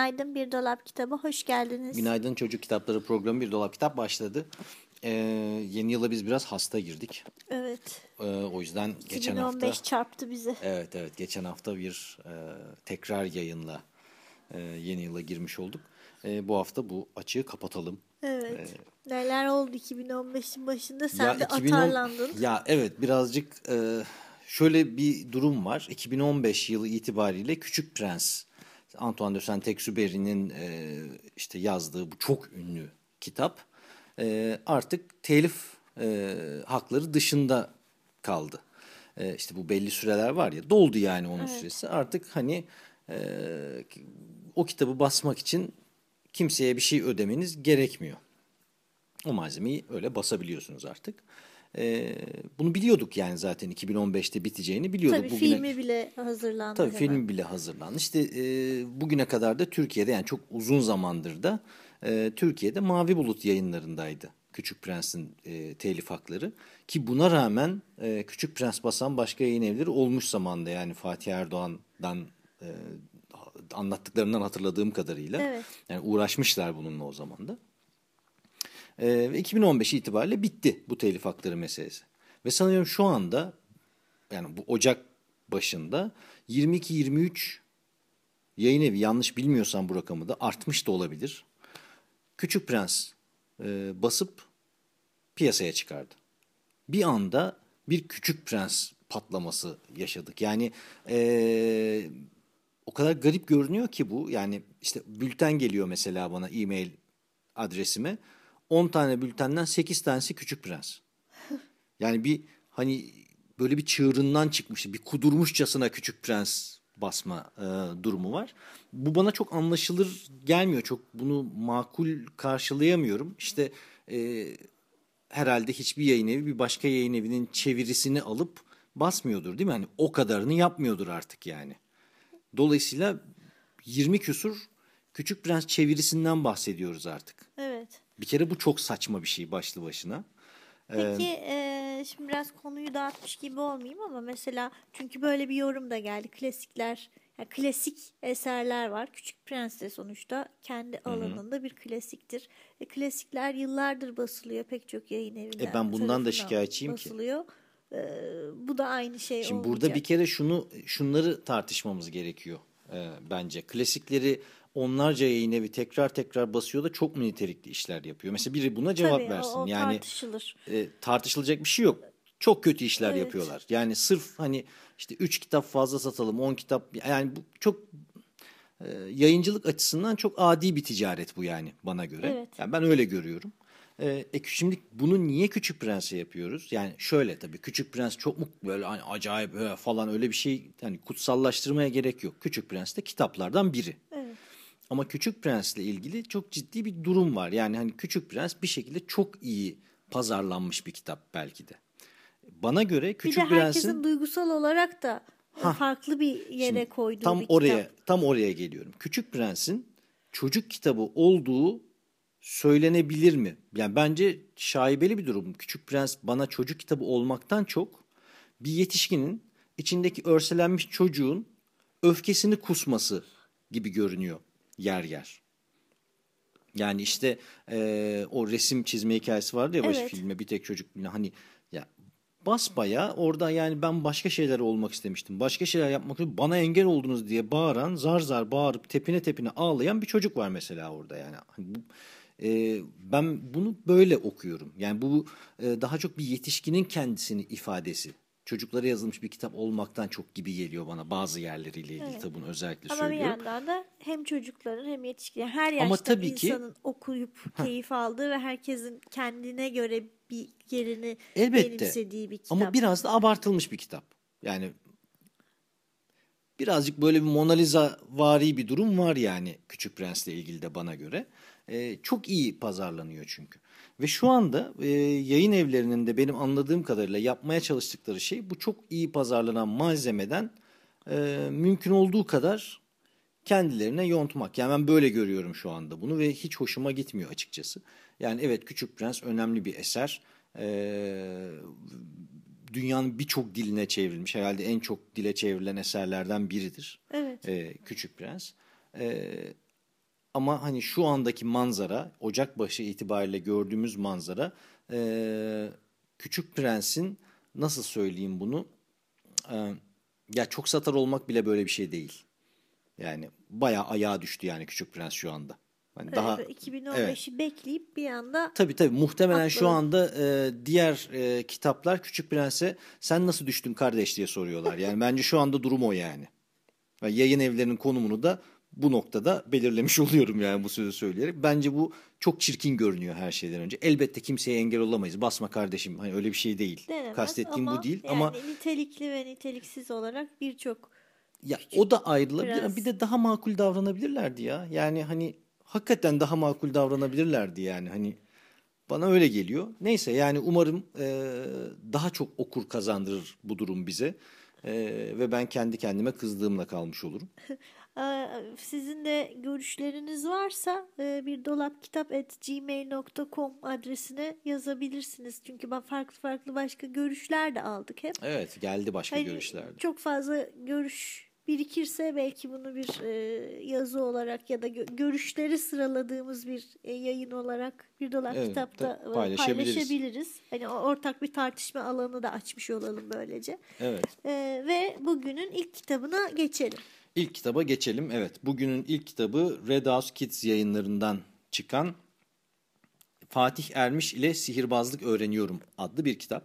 Günaydın Bir Dolap Kitabı, hoş geldiniz. Günaydın Çocuk Kitapları programı Bir Dolap Kitap başladı. Ee, yeni yıla biz biraz hasta girdik. Evet. Ee, o yüzden geçen 2015 hafta... çarptı bizi. Evet evet geçen hafta bir e, tekrar yayınla e, yeni yıla girmiş olduk. E, bu hafta bu açığı kapatalım. Evet. Neler oldu 2015'in başında? Sen Ya de 2010 atarlandın. Ya evet birazcık e, şöyle bir durum var. 2015 yılı itibariyle Küçük Prens Antoine de Saint-Exupéry'nin e, işte yazdığı bu çok ünlü kitap e, artık telif e, hakları dışında kaldı. E, işte bu belli süreler var ya doldu yani onun süresi. Artık hani e, o kitabı basmak için kimseye bir şey ödemeniz gerekmiyor. O malzemeyi öyle basabiliyorsunuz artık. Ee, bunu biliyorduk yani zaten 2015'te biteceğini biliyorduk. Tabii Bugüne- filmi bile hazırlandı. Tabii hemen. film bile hazırlandı. İşte e, bugüne kadar da Türkiye'de yani çok uzun zamandır da e, Türkiye'de Mavi Bulut yayınlarındaydı. Küçük Prens'in e, telif hakları. Ki buna rağmen e, Küçük Prens basan başka yayın evleri olmuş zamanda. Yani Fatih Erdoğan'dan e, anlattıklarından hatırladığım kadarıyla. Evet. Yani uğraşmışlar bununla o zaman da. Ee, ve 2015 itibariyle bitti bu telif hakları meselesi. Ve sanıyorum şu anda yani bu Ocak başında 22-23 yayın evi yanlış bilmiyorsam bu rakamı da artmış da olabilir. Küçük Prens e, basıp piyasaya çıkardı. Bir anda bir Küçük Prens patlaması yaşadık. Yani e, o kadar garip görünüyor ki bu. Yani işte bülten geliyor mesela bana e-mail adresime. 10 tane bültenden 8 tanesi Küçük Prens. Yani bir hani böyle bir çığırından çıkmış, bir kudurmuşçasına Küçük Prens basma e, durumu var. Bu bana çok anlaşılır gelmiyor. Çok bunu makul karşılayamıyorum. İşte e, herhalde hiçbir yayın evi bir başka yayın evinin çevirisini alıp basmıyordur değil mi? Hani o kadarını yapmıyordur artık yani. Dolayısıyla 20 küsur Küçük Prens çevirisinden bahsediyoruz artık. Evet. Bir kere bu çok saçma bir şey başlı başına. Peki e, şimdi biraz konuyu dağıtmış gibi olmayayım ama mesela çünkü böyle bir yorum da geldi. Klasikler, yani klasik eserler var. Küçük Prens de sonuçta kendi alanında bir klasiktir. E, klasikler yıllardır basılıyor pek çok yayın evinden. E, ben bundan da şikayetçiyim ki. basılıyor. E, bu da aynı şey Şimdi olmayacak. burada bir kere şunu şunları tartışmamız gerekiyor e, bence. Klasikleri onlarca yayın evi tekrar tekrar basıyor da çok mu nitelikli işler yapıyor? Mesela biri buna cevap Tabii, o- versin. o yani tartışılır. e, tartışılacak bir şey yok. Çok kötü işler Evet. yapıyorlar. Yani sırf hani işte 3 kitap fazla satalım, 10 kitap yani bu çok e, yayıncılık açısından çok adi bir ticaret bu yani bana göre. Evet. Yani ben öyle görüyorum. E, e, şimdi bunu niye Küçük Prens'e yapıyoruz? Yani şöyle tabii Küçük Prens çok mu böyle hani acayip falan öyle bir şey hani kutsallaştırmaya gerek yok. Küçük Prens de kitaplardan biri. Evet. Ama Küçük Prens'le ilgili çok ciddi bir durum var. Yani hani Küçük Prens bir şekilde çok iyi pazarlanmış bir kitap belki de. Bana göre Bir Küçük de herkesin Prens'in duygusal olarak da farklı bir yere Şimdi koyduğu tam bir oraya kitap. tam oraya geliyorum. Küçük Prens'in çocuk kitabı olduğu söylenebilir mi? Yani bence şaibeli bir durum. Küçük Prens bana çocuk kitabı olmaktan çok bir yetişkinin içindeki örselenmiş çocuğun öfkesini kusması gibi görünüyor yer yer. Yani işte eee, o resim çizme hikayesi vardı ya Evet. filme bir tek çocuk hani ya basbaya orada yani ben başka şeyler olmak istemiştim. Başka şeyler yapmak istedim. Bana engel oldunuz diye bağıran, zar zar bağırıp tepine tepine ağlayan bir çocuk var mesela orada yani. Hani bu, e, ben bunu böyle okuyorum. Yani bu e, daha çok bir yetişkinin kendisini ifadesi. Çocuklara yazılmış bir kitap olmaktan çok gibi geliyor bana bazı yerleriyle ilgili kitabın özellikle Ama bir söylüyorum. yandan da hem çocukların hem yetişkinlerin her Ama yaşta tabii ki- insanın okuyup keyif aldığı ve herkesin kendine göre bir yerini Elbette. benimsediği bir kitap. Ama biraz da abartılmış bir kitap. Yani birazcık böyle bir Mona Lisa vari bir durum var yani Küçük Prens'le ilgili de bana göre. E, çok iyi pazarlanıyor çünkü. Ve şu anda e, yayın evlerinin de benim anladığım kadarıyla yapmaya çalıştıkları şey bu çok iyi pazarlanan malzemeden e, mümkün olduğu kadar kendilerine yontmak. Yani ben böyle görüyorum şu anda bunu ve hiç hoşuma gitmiyor açıkçası. Yani evet Küçük Prens önemli bir eser. Ee, dünyanın birçok diline çevrilmiş. Herhalde en çok dile çevrilen eserlerden biridir. Evet. Ee, Küçük Prens. Ee, ama hani şu andaki manzara, Ocakbaşı itibariyle gördüğümüz manzara, e, Küçük Prens'in nasıl söyleyeyim bunu? Ee, ya çok satar olmak bile böyle bir şey değil. Yani bayağı ayağa düştü yani Küçük Prens şu anda. Hani daha Evet, 2015'i bekleyip bir anda Tabii tabii muhtemelen şu Haklı. anda e, diğer e, kitaplar Küçük Prens'e sen nasıl düştün kardeş diye soruyorlar. Yani bence şu anda durum o yani. Yayın evlerinin konumunu da bu noktada belirlemiş oluyorum yani bu sözü söyleyerek. Bence bu çok çirkin görünüyor her şeyden önce. Elbette kimseye engel olamayız. Basma kardeşim. Hani öyle bir şey değil. denemez Kastettiğim ama bu değil yani ama nitelikli ve niteliksiz olarak birçok ya o da ayrılabilir Prens. bir de daha makul davranabilirlerdi ya. Yani hani hakikaten daha makul davranabilirlerdi yani hani bana öyle geliyor. Neyse yani umarım e, daha çok okur kazandırır bu durum bize. E, ve ben kendi kendime kızdığımla kalmış olurum. Aa, Sizin de görüşleriniz varsa e, bir dolap kitap gmail.com adresine yazabilirsiniz. Çünkü ben farklı farklı başka görüşler de aldık hep. Evet geldi başka Hani görüşlerde. Çok fazla görüş birikirse belki bunu bir e, yazı olarak ya da gö- görüşleri sıraladığımız bir e, yayın olarak bir dolap Evet, kitapta paylaşabiliriz. paylaşabiliriz. Hani ortak bir tartışma alanı da açmış olalım böylece. Evet. E, ve bugünün ilk kitabına geçelim. İlk kitaba geçelim. Evet, bugünün ilk kitabı Red House Kids yayınlarından çıkan Fatih Ermiş ile Sihirbazlık Öğreniyorum adlı bir kitap.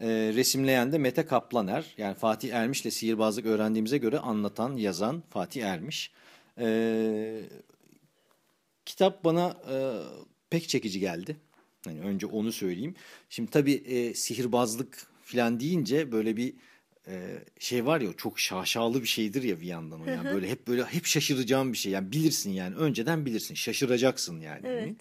Ee, resimleyen de Mete Kaplaner. Yani Fatih Ermiş ile sihirbazlık öğrendiğimize göre anlatan, yazan Fatih Ermiş. Ee, kitap bana e, pek çekici geldi. Hani önce onu söyleyeyim. Şimdi tabii e, sihirbazlık falan deyince böyle bir e, şey var ya çok şaşalı bir şeydir ya bir yandan o yani böyle hep böyle hep şaşıracağım bir şey yani bilirsin yani önceden bilirsin şaşıracaksın yani. Evet. Hani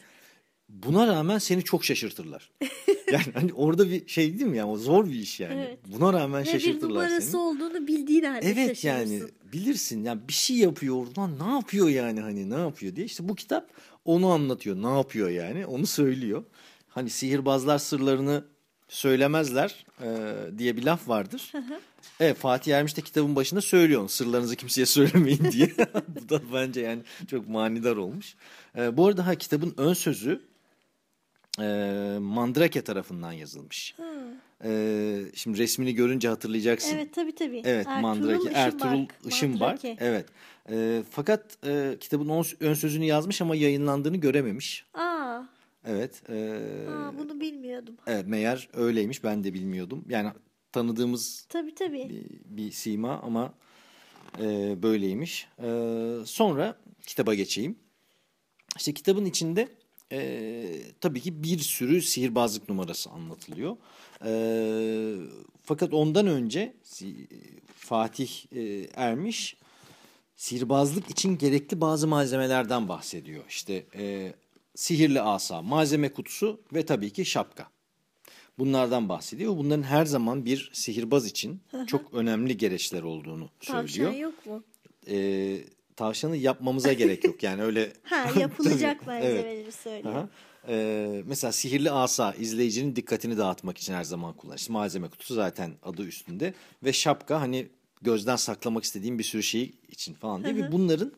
Buna rağmen seni çok şaşırtırlar. yani hani orada bir şey değil mi yani o zor bir iş yani. Evet. Buna rağmen Ve bir şaşırtırlar numarası seni. olduğunu bildiğin halde Evet yani bilirsin yani bir şey yapıyor oradan ne yapıyor yani hani ne yapıyor diye işte bu kitap onu anlatıyor ne yapıyor yani onu söylüyor. Hani sihirbazlar sırlarını söylemezler e, diye bir laf vardır. Evet Fatih Ermiş de kitabın başında söylüyor sırlarınızı kimseye söylemeyin diye. bu da bence yani çok manidar olmuş. E, bu arada ha kitabın ön sözü e, Mandrake tarafından yazılmış. E, şimdi resmini görünce hatırlayacaksın. Evet tabii tabii. Evet Mandrake Ertuğrul Işınbar. Mandrake. Evet. Ee, fakat e, kitabın ön sözünü yazmış ama yayınlandığını görememiş. Aa, Evet. e, aa, bunu bilmiyordum. evet meğer öyleymiş ben de bilmiyordum. Yani tanıdığımız Tabii tabii. bir, bir sima ama e, böyleymiş. E, sonra kitaba geçeyim. İşte kitabın içinde e, tabii ki bir sürü sihirbazlık numarası anlatılıyor. E, fakat ondan önce Fatih e, Ermiş sihirbazlık için gerekli bazı malzemelerden bahsediyor. İşte e, sihirli asa, malzeme kutusu ve tabii ki şapka. Bunlardan bahsediyor. Bunların her zaman bir sihirbaz için çok önemli gereçler olduğunu söylüyor. Tavşan yok mu? Ee, tavşanı yapmamıza gerek yok. Yani öyle Ha yapılacak Tabii, evet. malzemeleri söylüyor. Aha. Ee, mesela sihirli asa izleyicinin dikkatini dağıtmak için her zaman kullanılır. İşte malzeme kutusu zaten adı üstünde ve şapka hani gözden saklamak istediğim bir sürü şey için falan diye ve bunların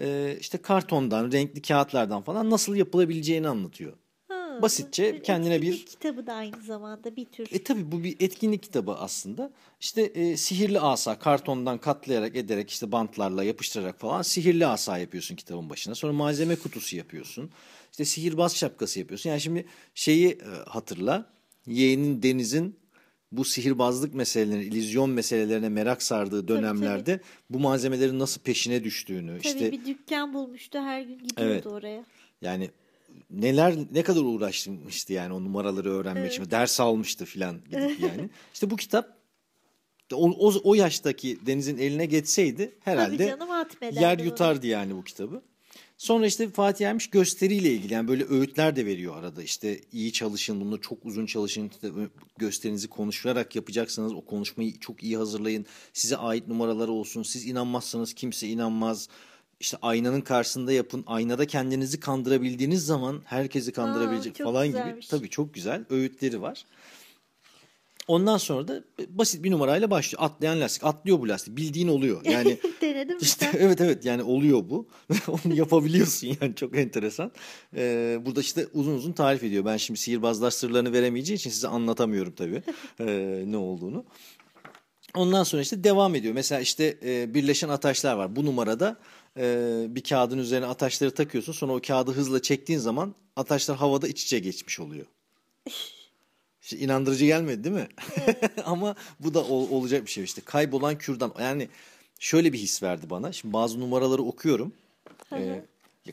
e, işte kartondan, renkli kağıtlardan falan nasıl yapılabileceğini anlatıyor. Ha, Basitçe bu kendine bir- kitabı da aynı zamanda bir tür. E tabi bu bir etkinlik kitabı aslında. İşte e, sihirli asa kartondan katlayarak ederek işte bantlarla yapıştırarak falan sihirli asa yapıyorsun kitabın başına. Sonra malzeme kutusu yapıyorsun. İşte sihirbaz şapkası yapıyorsun. Yani şimdi şeyi e, hatırla. Yeğenin Deniz'in bu sihirbazlık meselelerine, illüzyon meselelerine merak sardığı dönemlerde bu malzemelerin nasıl peşine düştüğünü Tabii işte bir dükkan bulmuştu her gün gidiyordu Evet. oraya. yani neler ne kadar uğraşmıştı yani o numaraları öğrenmek için. Ders almıştı filan gidip yani. İşte bu kitap O, o, o yaştaki Deniz'in eline geçseydi herhalde Tabii canım yer yutardı yani bu kitabı. Sonra işte Fatih Ermiş gösteriyle ilgili yani böyle öğütler de veriyor arada. İşte iyi çalışın, bunu çok uzun çalışın, işte gösterinizi konuşarak yapacaksanız o konuşmayı çok iyi hazırlayın. Size ait numaraları olsun. Siz inanmazsanız kimse inanmaz. İşte aynanın karşısında yapın. Aynada kendinizi kandırabildiğiniz zaman herkesi kandırabilecek çok falan gibi. güzelmiş. Tabii çok güzel öğütleri var. Ondan sonra da basit bir numarayla başlıyor. Atlayan lastik. Atlıyor bu lastik. Bildiğin oluyor. Yani Denedim işte işte. evet evet yani oluyor bu. Onu yapabiliyorsun yani çok enteresan. Ee, burada işte uzun uzun tarif ediyor. Ben şimdi sihirbazlar sırlarını veremeyeceği için size anlatamıyorum tabii ee, ne olduğunu. Ondan sonra işte devam ediyor. Mesela işte e, birleşen ataşlar var. Bu numarada e, bir kağıdın üzerine ataşları takıyorsun. Sonra o kağıdı hızla çektiğin zaman ataşlar havada iç içe geçmiş oluyor. İşte inandırıcı gelmedi değil mi? Ama bu da ol- olacak bir şey işte. Kaybolan kürdan. Yani şöyle bir his verdi bana. Şimdi bazı numaraları okuyorum. Ee,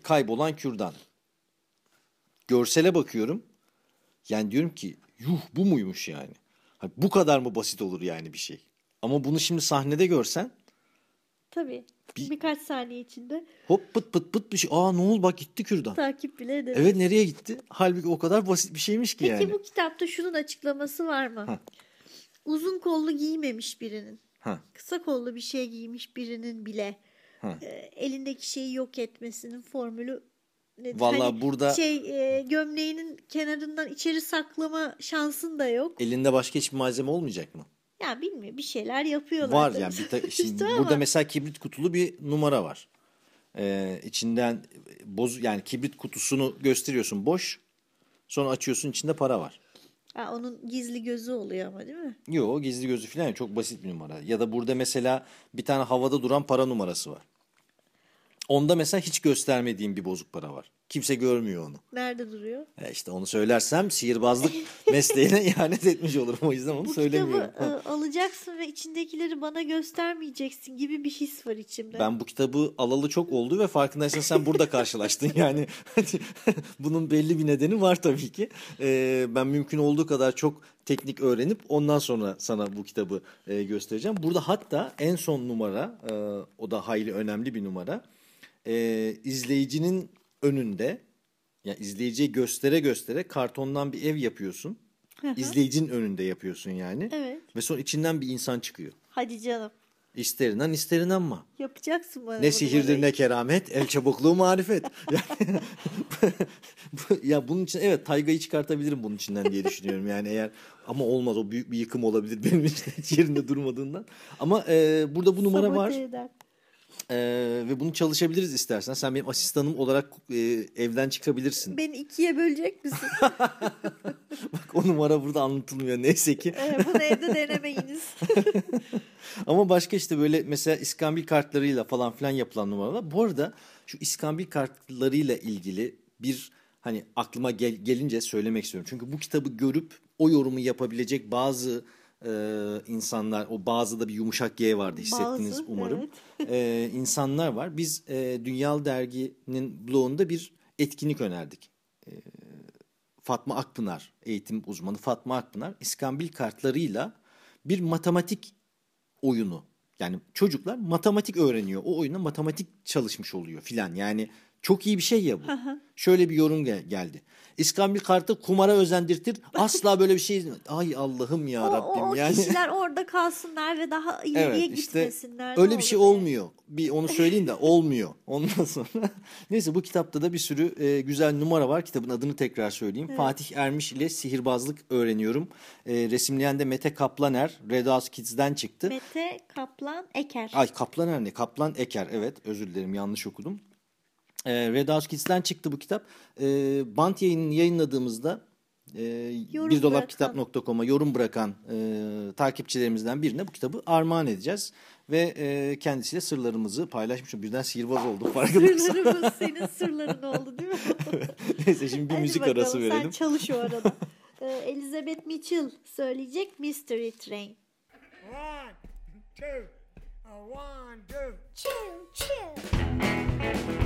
kaybolan kürdan. Görsele bakıyorum. Yani diyorum ki yuh bu muymuş yani? Ha, bu kadar mı basit olur yani bir şey? Ama bunu şimdi sahnede görsen Tabii. Bir- Birkaç saniye içinde hop pıt pıt pıt bir şey. Aa ne oldu bak gitti kürdan. takip bile ederim. Evet nereye gitti? Halbuki o kadar basit bir şeymiş ki Peki yani. bu kitapta şunun açıklaması var mı? Ha. Uzun kollu giymemiş birinin, Ha. kısa kollu bir şey giymiş birinin bile Ha. e, elindeki şeyi yok etmesinin formülü nedir? Vallahi Hani burada- şey e, gömleğinin kenarından içeri saklama şansın da yok. Elinde başka hiçbir malzeme olmayacak mı? Ya bilmiyorum bir şeyler yapıyorlar. Var yani bir ta- şimdi İşte burada ama mesela kibrit kutulu bir numara var. Ee, içinden boz yani kibrit kutusunu gösteriyorsun boş. Sonra açıyorsun içinde para var. Ha, onun gizli gözü oluyor ama değil mi? Yok gizli gözü falan çok basit bir numara. Ya da burada mesela bir tane havada duran para numarası var. Onda mesela hiç göstermediğim bir bozuk para var. Kimse görmüyor onu. Nerede duruyor? E işte onu söylersem sihirbazlık mesleğine ihanet etmiş olurum. O yüzden onu Bu söylemiyorum. kitabı e, alacaksın ve içindekileri bana göstermeyeceksin gibi bir his var içimde. Ben bu kitabı alalı çok oldu ve farkındaysan sen burada karşılaştın. Yani bunun belli bir nedeni var tabii ki. Ee, ben mümkün olduğu kadar çok teknik öğrenip ondan sonra sana bu kitabı e, göstereceğim. Burada hatta en son numara, e, o da hayli önemli bir numara. E, izleyicinin önünde, yani izleyiciye göstere göstere kartondan bir ev yapıyorsun. İzleyicinin önünde yapıyorsun yani. Evet. Ve sonra içinden bir insan çıkıyor. Hadi canım. İsterinden isterinden ama. Yapacaksın bana Ne bunu sihirdir ne keramet, el çabukluğu marifet. Yani, ya bunun için evet taygayı çıkartabilirim bunun içinden diye düşünüyorum. Yani eğer ama olmaz o büyük bir yıkım olabilir benim için hiç yerinde durmadığından. Ama e, burada bu numara Sabote var eder. E, ve bunu çalışabiliriz istersen. Sen benim asistanım olarak e, evden çıkabilirsin. Beni ikiye bölecek misin? Bak o numara burada anlatılmıyor neyse ki. Evet, bunu evde denemeyiniz. Ama başka işte böyle mesela iskambil kartlarıyla falan filan yapılan numaralar. Bu arada şu iskambil kartlarıyla ilgili bir hani aklıma gel- gelince söylemek istiyorum. Çünkü bu kitabı görüp o yorumu yapabilecek bazı e, insanlar, o bazı da bir yumuşak G vardı hissettiniz Bazı, umarım. E, insanlar var. Biz e, Dünyalı Dergi'nin blogunda bir etkinlik önerdik. Fatma Akpınar, eğitim uzmanı Fatma Akpınar, iskambil kartlarıyla bir matematik oyunu. Yani çocuklar matematik öğreniyor. O oyuna matematik çalışmış oluyor filan. Yani çok iyi bir şey ya bu. Şöyle bir yorum gel- geldi. İskambil kartı kumara özendirtir. Asla böyle bir şey. Ay Allah'ım ya o, Rabbim. o, o yani kişiler orada kalsınlar ve daha ileriye Evet işte gitmesinler. Öyle bir şey be. olmuyor. Bir onu söyleyeyim de olmuyor. Ondan sonra neyse bu kitapta da bir sürü e, güzel numara var. Kitabın adını tekrar söyleyeyim. Fatih Ermiş ile sihirbazlık öğreniyorum. E, resimleyen de Mete Kaplaner. Red House Kids'den çıktı. Mete Kaplan Eker. Ay Kaplaner ne? Kaplan Eker. Evet özür dilerim yanlış okudum. E, Red House Kids'ten çıktı bu kitap. E, Bant yayınını yayınladığımızda e, Yorum birdolapkitap.com'a yorum bırakan e, takipçilerimizden birine bu kitabı armağan edeceğiz. Ve e, kendisiyle sırlarımızı paylaşmışım. Birden sihirbaz oldum farkındaysan. Sırlarımız senin sırların oldu değil mi? Neyse şimdi bir Hadi müzik bakalım, arası verelim. Sen çalış o arada. Ee, Elizabeth Mitchell söyleyecek Mystery Train. One, two, a one, two. Choo choo.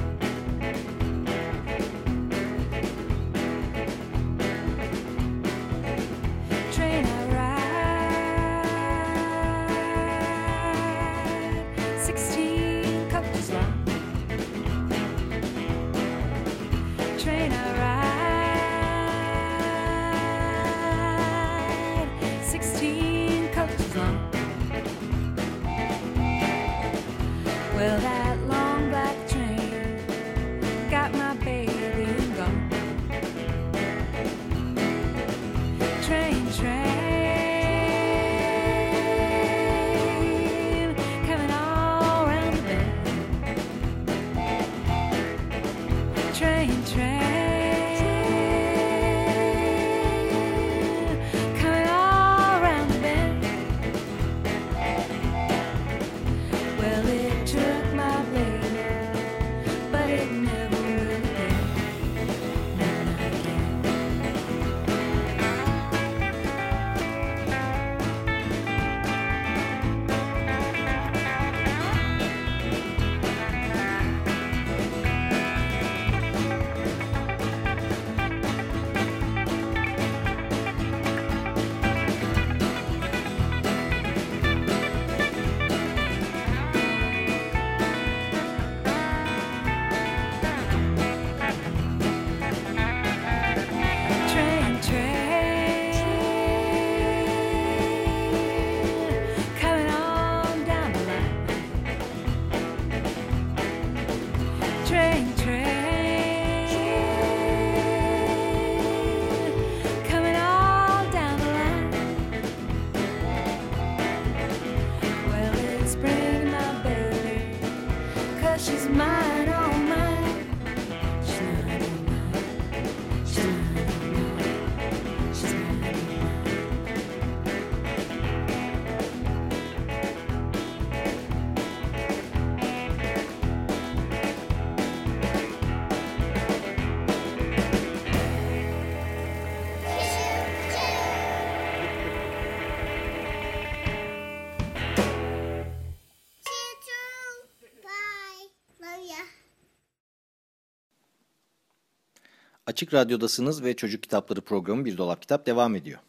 Açık Radyo'dasınız ve Çocuk Kitapları programı Bir Dolap Kitap devam ediyor.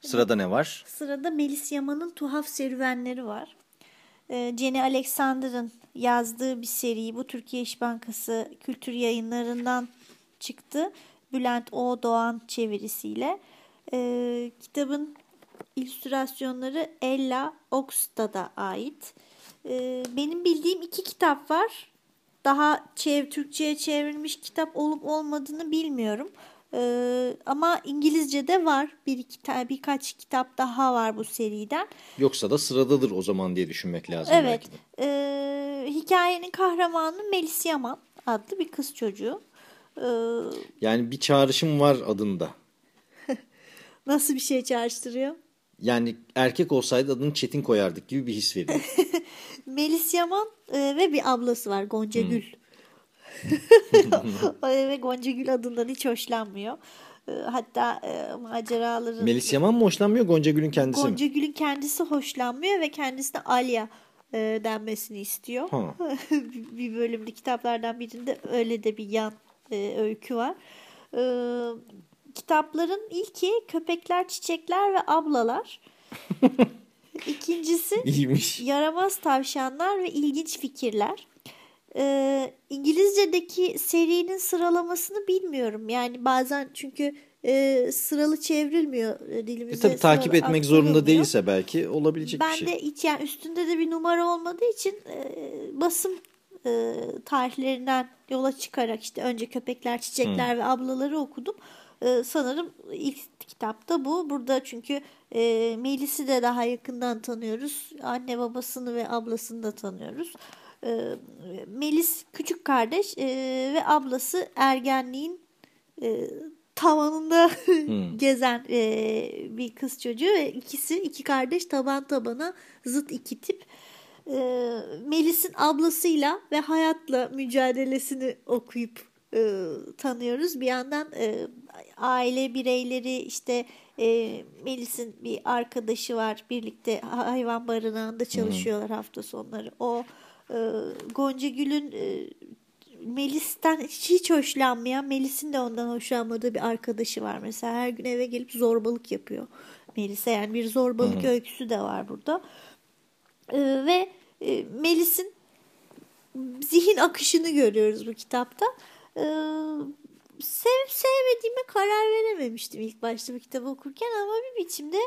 Sırada ne var? Sırada Melis Yaman'ın Tuhaf Serüvenleri var. Ee, Jenny Alexander'ın yazdığı bir seri. Bu Türkiye İş Bankası Kültür Yayınları'ndan çıktı. Bülent O. Doğan çevirisiyle. Ee, kitabın illüstrasyonları Ella Oxtad'a ait. Ee, benim bildiğim iki kitap var. Daha çev Türkçe'ye çevrilmiş kitap olup olmadığını bilmiyorum. Ee, ama İngilizce'de var. Bir iki ta- birkaç kitap daha var bu seriden. Yoksa da sıradadır o zaman diye düşünmek lazım Evet. Ee, hikayenin kahramanı Melis Yaman adlı bir kız çocuğu. Ee, Yani bir çağrışım var adında. nasıl bir şey çağrıştırıyor? Yani erkek olsaydı adını Çetin koyardık gibi bir his veriyor. Melis Yaman e, ve bir ablası var Gonca Gül. ve Gonca Gül adından hiç hoşlanmıyor. E, hatta e, maceraların... Melis Yaman mı hoşlanmıyor Gonca Gül'ün kendisi Gonca mi? Gül'ün kendisi hoşlanmıyor ve kendisine Alya e, denmesini istiyor. Bir bölümde kitaplardan birinde öyle de bir yan e, öykü var. E, kitapların ilki Köpekler, Çiçekler ve Ablalar. İkincisi İyiymiş. Yaramaz Tavşanlar ve İlginç Fikirler. Ee, İngilizce'deki serinin sıralamasını bilmiyorum. Yani bazen çünkü e, sıralı çevrilmiyor e, E dilimizde. tabii takip etmek zorunda değilse belki olabilecek Ben bir şey. de hiç yani üstünde de bir numara olmadığı için e, basım e, tarihlerinden yola çıkarak işte önce Köpekler, Çiçekler ve Ablaları okudum. E, sanırım ilk kitapta bu. Burada çünkü e, Melis'i de daha yakından tanıyoruz. Anne babasını ve ablasını da tanıyoruz. E, Melis küçük kardeş e, ve ablası ergenliğin e, tavanında gezen e, bir kız çocuğu ve ikisi iki kardeş taban tabana zıt iki tip. E, Melis'in ablasıyla ve hayatla mücadelesini okuyup e, tanıyoruz. Bir yandan e, aile bireyleri işte e, Melis'in bir arkadaşı var. Birlikte hayvan barınağında çalışıyorlar hafta sonları. O e, Gonca Gül'ün e, Melis'ten hiç, hiç hoşlanmayan, Melis'in de ondan hoşlanmadığı bir arkadaşı var. Mesela her gün eve gelip zorbalık yapıyor Melis'e. Yani bir zorbalık öyküsü de var burada. Ee, ve e, Melis'in zihin akışını görüyoruz bu kitapta. Sevip sevmediğime karar verememiştim ilk başta bu kitabı okurken ama bir biçimde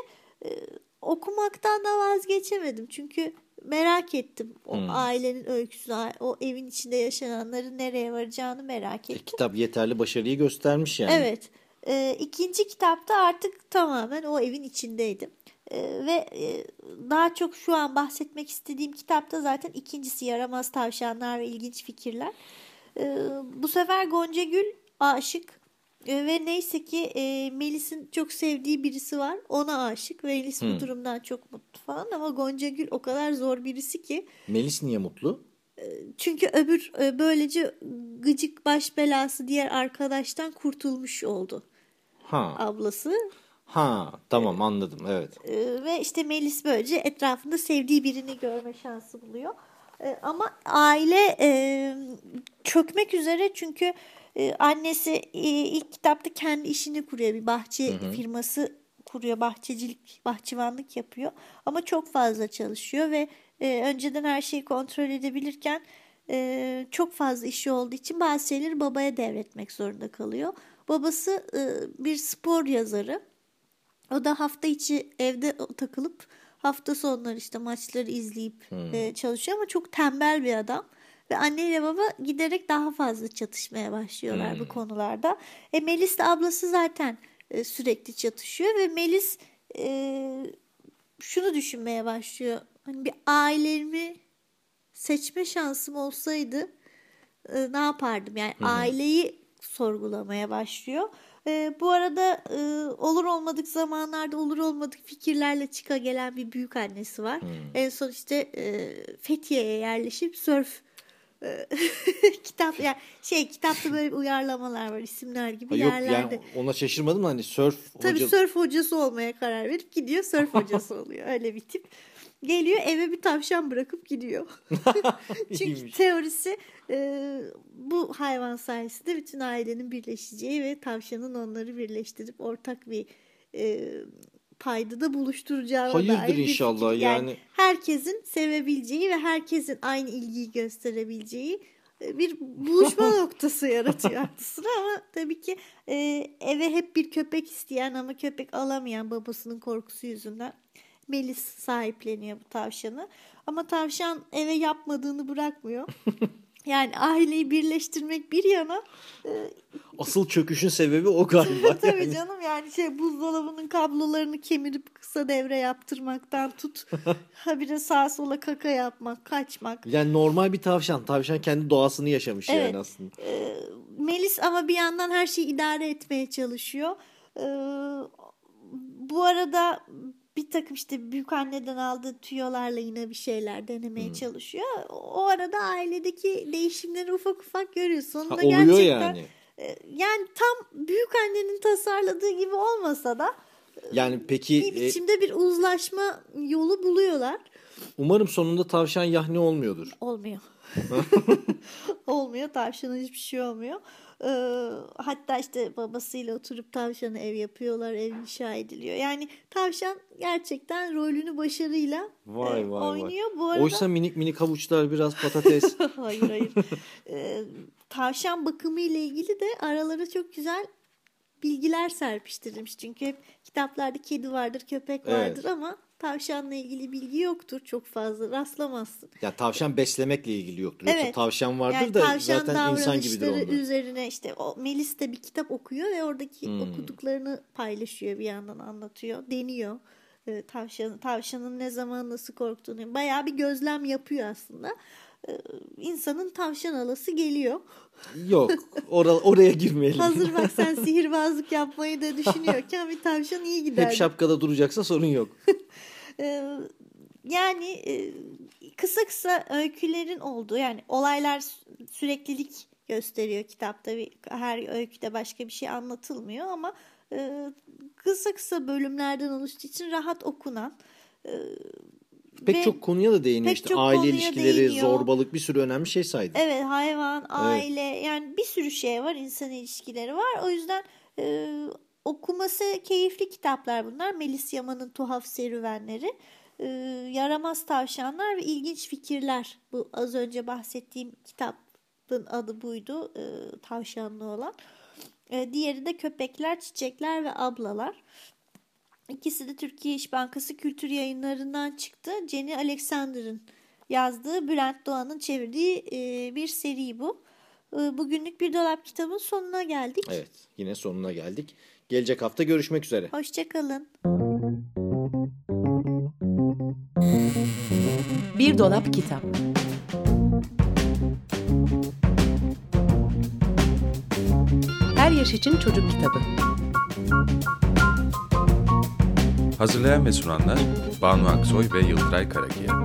e, okumaktan da vazgeçemedim. Çünkü merak ettim o Hmm. ailenin öyküsünü, o evin içinde yaşananları nereye varacağını merak E, ettim. kitap yeterli başarıyı göstermiş yani. Evet. E, ikinci kitapta artık tamamen o evin içindeydim. E, ve e, daha çok şu an bahsetmek istediğim kitapta zaten ikincisi Yaramaz Tavşanlar ve İlginç Fikirler. E, bu sefer Gonca Gül aşık E, ve neyse ki e, Melis'in çok sevdiği birisi var. Ona aşık. ve Melis bu durumdan çok mutlu falan ama Gonca Gül o kadar zor birisi ki Melis niye mutlu? çünkü öbür e, böylece gıcık baş belası diğer arkadaştan kurtulmuş oldu Ha. ablası. Ha tamam anladım evet. Ee, ve işte Melis böylece etrafında sevdiği birini görme şansı buluyor. Ee, ama aile e, çökmek üzere çünkü e, annesi e, ilk kitapta kendi işini kuruyor. Bir bahçe firması kuruyor. Bahçecilik, bahçıvanlık yapıyor. Ama çok fazla çalışıyor ve e, önceden her şeyi kontrol edebilirken e, çok fazla işi olduğu için bazı şeyleri babaya devretmek zorunda kalıyor. Babası e, bir spor yazarı. O da hafta içi evde takılıp hafta sonları işte maçları izleyip e, çalışıyor ama çok tembel bir adam. Ve anneyle baba giderek daha fazla çatışmaya başlıyorlar bu konularda. E, Melis de ablası zaten e, sürekli çatışıyor ve Melis e, şunu düşünmeye başlıyor. Hani bir ailemi seçme şansım olsaydı e, ne yapardım? Yani aileyi sorgulamaya başlıyor. E, bu arada e, olur olmadık zamanlarda olur olmadık fikirlerle çıka gelen bir büyük annesi var. En son işte e, Fethiye'ye yerleşip sörf kitap yani şey kitapta böyle uyarlamalar var isimler gibi yok yerlerde. yani ona şaşırmadım da hani surf Tabii hoca- sörf hocası olmaya karar verip gidiyor sörf hocası oluyor. Öyle bir tip. Geliyor eve bir tavşan bırakıp gidiyor. Çünkü teorisi e, bu hayvan sayesinde bütün ailenin birleşeceği ve tavşanın onları birleştirip ortak bir e, paydada buluşturacağına Hayırdır dair inşallah fikir. yani. herkesin sevebileceği ve herkesin aynı ilgiyi gösterebileceği e, bir buluşma noktası yaratıyor aklı sıra ama tabii ki e, eve hep bir köpek isteyen ama köpek alamayan babasının korkusu yüzünden Melis sahipleniyor bu tavşanı. Ama tavşan eve yapmadığını bırakmıyor. Yani aileyi birleştirmek bir yana asıl çöküşün sebebi o galiba. tabii yani. canım yani şey buzdolabının kablolarını kemirip kısa devre yaptırmaktan tut habire sağa sola kaka yapmak, kaçmak. Yani normal bir tavşan. Tavşan kendi doğasını yaşamış Evet. yani aslında. Melis ama bir yandan her şeyi idare etmeye çalışıyor. Ee, bu arada bir takım işte büyük anneden aldığı tüyolarla yine bir şeyler denemeye Hmm. çalışıyor. O arada ailedeki değişimleri ufak ufak görüyor. Sonunda Ha, oluyor gerçekten yani. e, yani tam büyük annenin tasarladığı gibi olmasa da Yani peki bir e, biçimde bir uzlaşma yolu buluyorlar. umarım sonunda tavşan yahni olmuyordur. Olmuyor. olmuyor. Tavşana hiçbir şey olmuyor. Ee, hatta işte babasıyla oturup tavşana ev yapıyorlar. Ev inşa ediliyor. Yani tavşan gerçekten rolünü başarıyla Vay e, vay oynuyor. vay. Bu arada Oysa minik minik havuçlar biraz patates. hayır hayır. Ee, tavşan bakımı ile ilgili de aralara çok güzel bilgiler serpiştirilmiş. Çünkü hep kitaplarda kedi vardır, köpek Evet. vardır ama tavşanla ilgili bilgi yoktur çok fazla rastlamazsın. ya tavşan beslemekle ilgili yoktur. Yoksa Evet. tavşan vardır Yani da tavşan zaten insan gibidir onlar. üzerine işte o Melis de bir kitap okuyor ve oradaki Hmm. okuduklarını paylaşıyor bir yandan anlatıyor, deniyor. Ee, tavşanın tavşanın ne zaman nasıl korktuğunu bayağı bir gözlem yapıyor aslında. Ee, insanın tavşan alası geliyor. Yok ora- oraya girmeyelim. Hazır bak sen sihirbazlık yapmayı da düşünüyorken bir tavşan iyi gider. Hep şapkada duracaksa sorun yok. Yani kısa kısa öykülerin olduğu yani olaylar sü- süreklilik gösteriyor kitapta. Her öyküde başka bir şey anlatılmıyor ama kısa kısa bölümlerden oluştuğu için rahat okunan Pek ve- çok konuya da değiniyor işte. Aile ilişkileri, değiniyor. zorbalık bir sürü önemli şey saydı. Evet hayvan, aile yani bir sürü şey var insan ilişkileri var. O yüzden e, okuması keyifli kitaplar bunlar. Melis Yaman'ın Tuhaf Serüvenleri, e, Yaramaz Tavşanlar ve İlginç Fikirler. Bu az önce bahsettiğim kitabın adı buydu e, tavşanlı olan. E, diğeri de Köpekler, Çiçekler ve Ablalar. İkisi de Türkiye İş Bankası Kültür Yayınları'ndan çıktı. Jenny Alexander'ın yazdığı, Bülent Doğan'ın çevirdiği e, bir seri bu. E, bugünlük bir dolap kitabın sonuna geldik. Evet yine sonuna geldik. Gelecek hafta görüşmek üzere. Hoşçakalın. Bir dolap kitap. Her yaş için çocuk kitabı. Hazırlayan ve sunanlar Banu Aksoy ve Yıldıray Karakiya.